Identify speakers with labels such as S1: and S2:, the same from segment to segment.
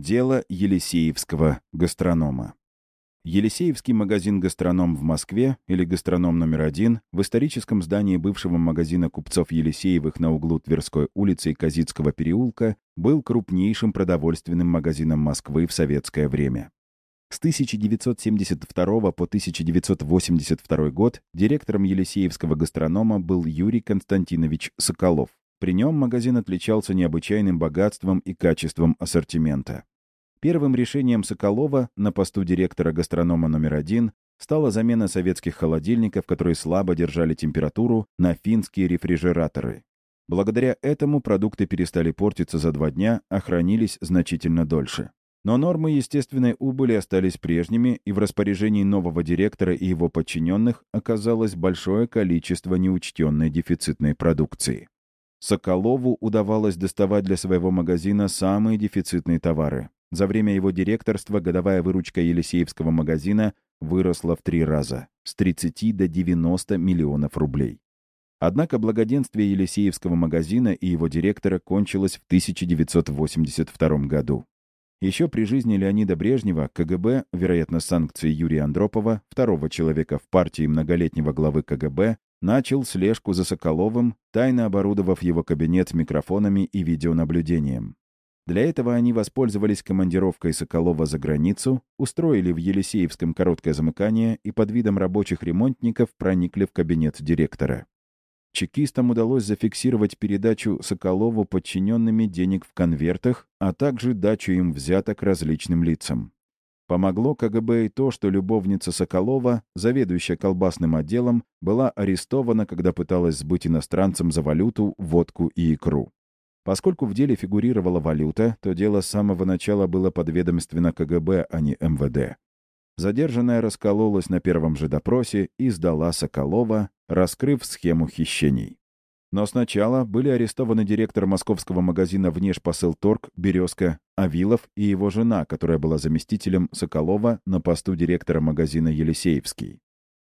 S1: Дело Елисеевского гастронома. Елисеевский магазин-гастроном в Москве, или гастроном номер один, в историческом здании бывшего магазина купцов Елисеевых на углу Тверской улицы и Казицкого переулка, был крупнейшим продовольственным магазином Москвы в советское время. С 1972 по 1982 год директором Елисеевского гастронома был Юрий Константинович Соколов. При нем магазин отличался необычайным богатством и качеством ассортимента. Первым решением Соколова на посту директора гастронома номер один стала замена советских холодильников, которые слабо держали температуру, на финские рефрижераторы. Благодаря этому продукты перестали портиться за два дня, а хранились значительно дольше. Но нормы естественной убыли остались прежними, и в распоряжении нового директора и его подчиненных оказалось большое количество неучтенной дефицитной продукции. Соколову удавалось доставать для своего магазина самые дефицитные товары. За время его директорства годовая выручка Елисеевского магазина выросла в три раза — с 30 до 90 миллионов рублей. Однако благоденствие Елисеевского магазина и его директора кончилось в 1982 году. Еще при жизни Леонида Брежнева КГБ, вероятно, санкции Юрия Андропова, второго человека в партии многолетнего главы КГБ, начал слежку за Соколовым, тайно оборудовав его кабинет микрофонами и видеонаблюдением. Для этого они воспользовались командировкой Соколова за границу, устроили в Елисеевском короткое замыкание и под видом рабочих ремонтников проникли в кабинет директора. Чекистам удалось зафиксировать передачу Соколову подчиненными денег в конвертах, а также дачу им взяток различным лицам. Помогло КГБ и то, что любовница Соколова, заведующая колбасным отделом, была арестована, когда пыталась сбыть иностранцам за валюту, водку и икру. Поскольку в деле фигурировала валюта, то дело с самого начала было подведомственно КГБ, а не МВД. Задержанная раскололась на первом же допросе и сдала Соколова, раскрыв схему хищений. Но сначала были арестованы директор московского магазина «Внешпосылторг» Березка Авилов и его жена, которая была заместителем Соколова на посту директора магазина «Елисеевский».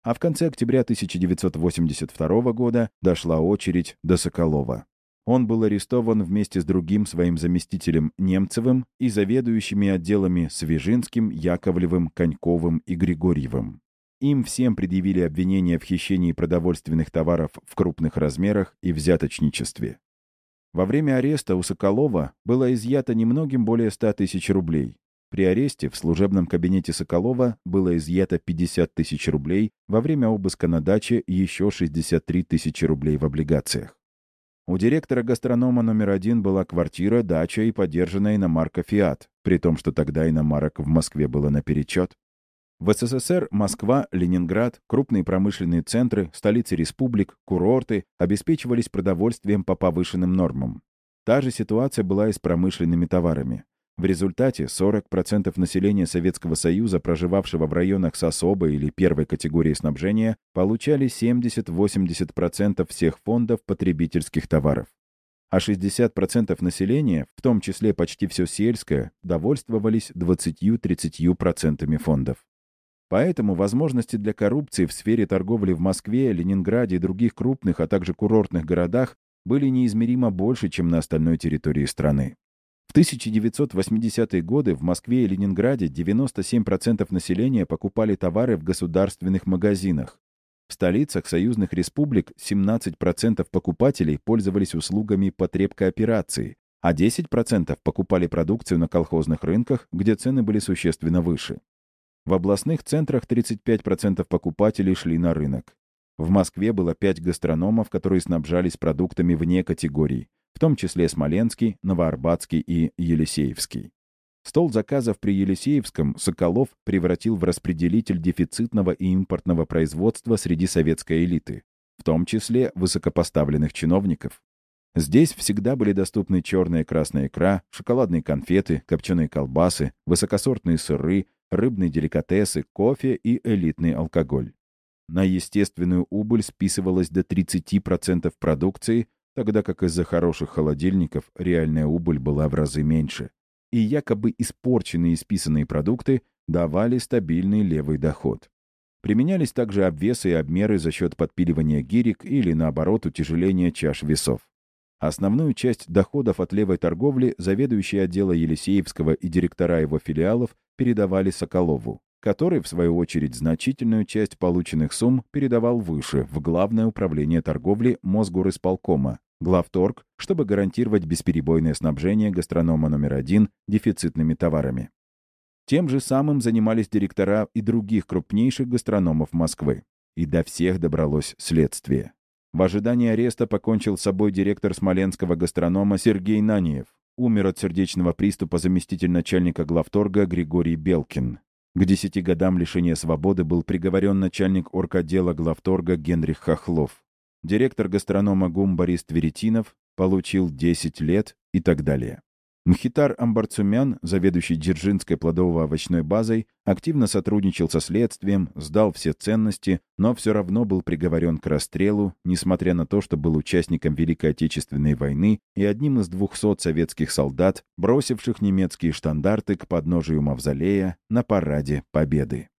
S1: А в конце октября 1982 года дошла очередь до Соколова. Он был арестован вместе с другим своим заместителем Немцевым и заведующими отделами Свежинским, Яковлевым, Коньковым и Григорьевым. Им всем предъявили обвинения в хищении продовольственных товаров в крупных размерах и взяточничестве. Во время ареста у Соколова было изъято немногим более 100 тысяч рублей. При аресте в служебном кабинете Соколова было изъято 50 тысяч рублей, во время обыска на даче еще 63 тысячи рублей в облигациях. У директора гастронома номер один была квартира, дача и подержанная иномарка «Фиат», при том, что тогда иномарок в Москве было наперечет. В СССР Москва, Ленинград, крупные промышленные центры, столицы республик, курорты обеспечивались продовольствием по повышенным нормам. Та же ситуация была и с промышленными товарами. В результате 40% населения Советского Союза, проживавшего в районах с особой или первой категорией снабжения, получали 70-80% всех фондов потребительских товаров. А 60% населения, в том числе почти все сельское, довольствовались 20-30% фондов. Поэтому возможности для коррупции в сфере торговли в Москве, Ленинграде и других крупных, а также курортных городах были неизмеримо больше, чем на остальной территории страны. В 1980-е годы в Москве и Ленинграде 97% населения покупали товары в государственных магазинах. В столицах союзных республик 17% покупателей пользовались услугами потребкооперации, а 10% покупали продукцию на колхозных рынках, где цены были существенно выше. В областных центрах 35% покупателей шли на рынок. В Москве было 5 гастрономов, которые снабжались продуктами вне категорий, в том числе Смоленский, Новоарбатский и Елисеевский. Стол заказов при Елисеевском Соколов превратил в распределитель дефицитного и импортного производства среди советской элиты, в том числе высокопоставленных чиновников. Здесь всегда были доступны черная и красная икра, шоколадные конфеты, копченые колбасы, высокосортные сыры, рыбные деликатесы, кофе и элитный алкоголь. На естественную убыль списывалось до 30% продукции, тогда как из-за хороших холодильников реальная убыль была в разы меньше. И якобы испорченные и списанные продукты давали стабильный левый доход. Применялись также обвесы и обмеры за счет подпиливания гирек или, наоборот, утяжеления чаш весов. Основную часть доходов от левой торговли заведующие отдела Елисеевского и директора его филиалов передавали Соколову, который, в свою очередь, значительную часть полученных сумм передавал выше, в Главное управление торговли Мосгорисполкома, главторг, чтобы гарантировать бесперебойное снабжение гастронома номер один дефицитными товарами. Тем же самым занимались директора и других крупнейших гастрономов Москвы. И до всех добралось следствие. В ожидании ареста покончил с собой директор смоленского гастронома Сергей Наниев. Умер от сердечного приступа заместитель начальника главторга Григорий Белкин. К десяти годам лишения свободы был приговорен начальник орготдела главторга Генрих Хохлов. Директор гастронома ГУМ Борис Тверетинов получил 10 лет и так далее. Мхитар Амбарцумян, заведующий Дзержинской плодово-овощной базой, активно сотрудничал со следствием, сдал все ценности, но все равно был приговорен к расстрелу, несмотря на то, что был участником Великой Отечественной войны и одним из 200 советских солдат, бросивших немецкие штандарты к подножию Мавзолея на параде Победы.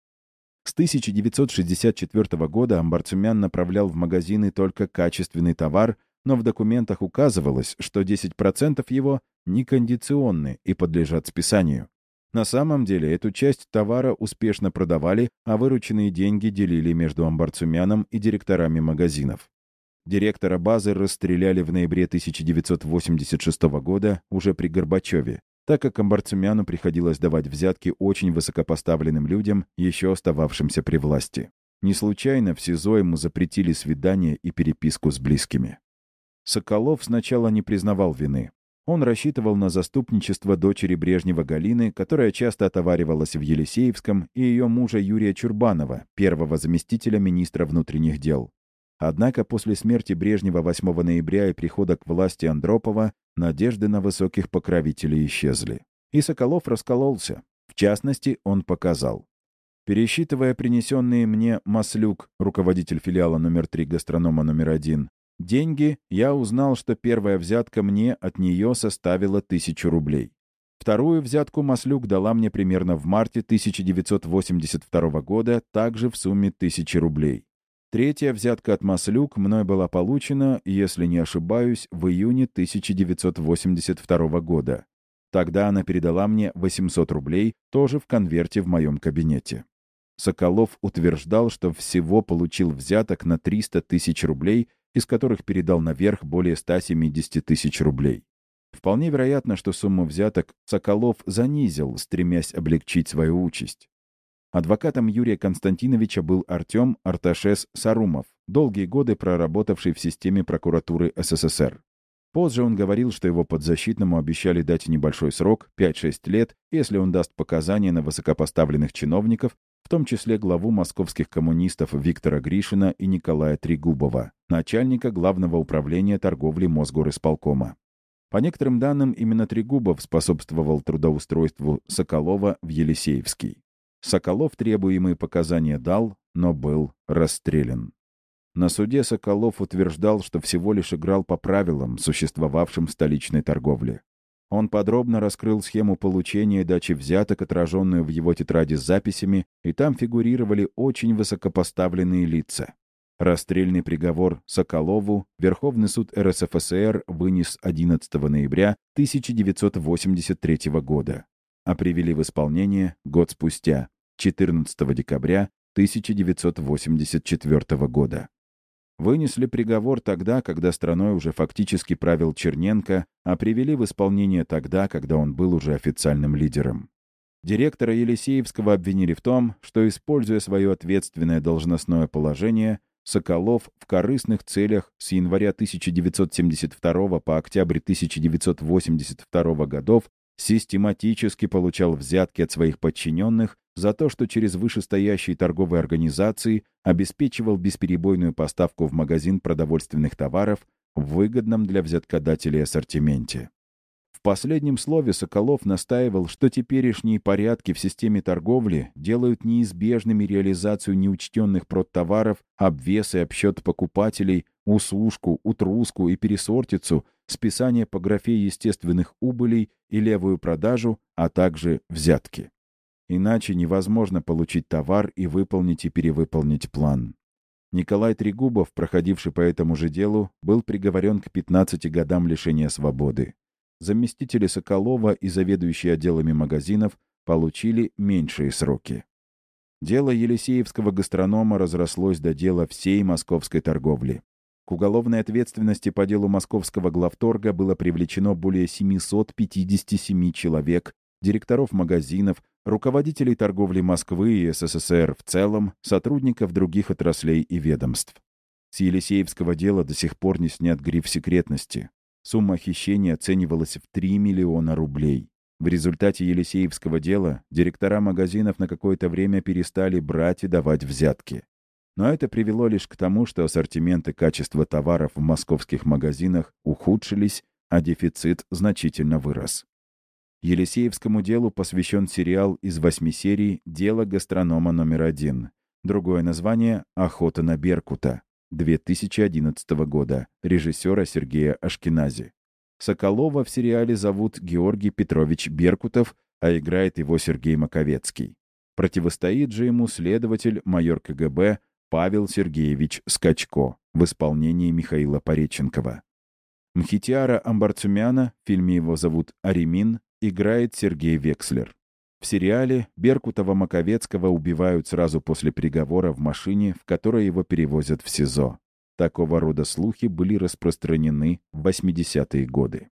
S1: С 1964 года Амбарцумян направлял в магазины только качественный товар, но в документах указывалось, что 10% его некондиционны и подлежат списанию. На самом деле эту часть товара успешно продавали, а вырученные деньги делили между амбарцумяном и директорами магазинов. Директора базы расстреляли в ноябре 1986 года уже при Горбачеве, так как амбарцумяну приходилось давать взятки очень высокопоставленным людям, еще остававшимся при власти. Не случайно в СИЗО ему запретили свидание и переписку с близкими. Соколов сначала не признавал вины. Он рассчитывал на заступничество дочери Брежнева Галины, которая часто отоваривалась в Елисеевском, и ее мужа Юрия Чурбанова, первого заместителя министра внутренних дел. Однако после смерти Брежнева 8 ноября и прихода к власти Андропова надежды на высоких покровителей исчезли. И Соколов раскололся. В частности, он показал. Пересчитывая принесенные мне Маслюк, руководитель филиала номер 3 гастронома номер 1, Деньги я узнал, что первая взятка мне от нее составила тысячу рублей. Вторую взятку Маслюк дала мне примерно в марте 1982 года, также в сумме тысячи рублей. Третья взятка от Маслюк мной была получена, если не ошибаюсь, в июне 1982 года. Тогда она передала мне 800 рублей, тоже в конверте в моем кабинете. Соколов утверждал, что всего получил взяток на 300 тысяч рублей из которых передал наверх более 170 тысяч рублей. Вполне вероятно, что сумму взяток Соколов занизил, стремясь облегчить свою участь. Адвокатом Юрия Константиновича был Артем Арташес Сарумов, долгие годы проработавший в системе прокуратуры СССР. Позже он говорил, что его подзащитному обещали дать небольшой срок, 5-6 лет, если он даст показания на высокопоставленных чиновников, том числе главу московских коммунистов Виктора Гришина и Николая Трегубова, начальника Главного управления торговли Мосгорисполкома. По некоторым данным, именно Трегубов способствовал трудоустройству Соколова в Елисеевский. Соколов требуемые показания дал, но был расстрелян. На суде Соколов утверждал, что всего лишь играл по правилам, существовавшим в столичной торговле. Он подробно раскрыл схему получения и дачи взяток, отраженную в его тетради с записями, и там фигурировали очень высокопоставленные лица. Расстрельный приговор Соколову Верховный суд РСФСР вынес 11 ноября 1983 года, а привели в исполнение год спустя, 14 декабря 1984 года вынесли приговор тогда, когда страной уже фактически правил Черненко, а привели в исполнение тогда, когда он был уже официальным лидером. Директора Елисеевского обвинили в том, что, используя свое ответственное должностное положение, Соколов в корыстных целях с января 1972 по октябрь 1982 годов систематически получал взятки от своих подчиненных за то, что через вышестоящие торговые организации обеспечивал бесперебойную поставку в магазин продовольственных товаров в выгодном для взяткодателей ассортименте. В последнем слове Соколов настаивал, что теперешние порядки в системе торговли делают неизбежными реализацию неучтенных продтоваров, обвес и обсчет покупателей, услужку, утруску и пересортицу, списание по графе естественных убылей и левую продажу, а также взятки. Иначе невозможно получить товар и выполнить и перевыполнить план. Николай Трегубов, проходивший по этому же делу, был приговорен к 15 годам лишения свободы. Заместители Соколова и заведующие отделами магазинов получили меньшие сроки. Дело Елисеевского гастронома разрослось до дела всей московской торговли. К уголовной ответственности по делу московского главторга было привлечено более 757 человек, директоров магазинов, руководителей торговли Москвы и СССР в целом, сотрудников других отраслей и ведомств. С Елисеевского дела до сих пор не снят гриф секретности. Сумма хищения оценивалась в 3 миллиона рублей. В результате Елисеевского дела директора магазинов на какое-то время перестали брать и давать взятки. Но это привело лишь к тому, что ассортимент и качество товаров в московских магазинах ухудшились, а дефицит значительно вырос. Елисеевскому делу посвящен сериал из восьми серий «Дело гастронома номер один». Другое название «Охота на Беркута» 2011 года режиссера Сергея Ашкенази. Соколова в сериале зовут Георгий Петрович Беркутов, а играет его Сергей Маковецкий. Противостоит же ему следователь, майор КГБ Павел Сергеевич Скачко в исполнении Михаила Пореченкова. Мхитиара Амбарцумяна, в фильме его зовут Аремин, играет Сергей Векслер. В сериале Беркутова-Маковецкого убивают сразу после приговора в машине, в которой его перевозят в СИЗО. Такого рода слухи были распространены в 80-е годы.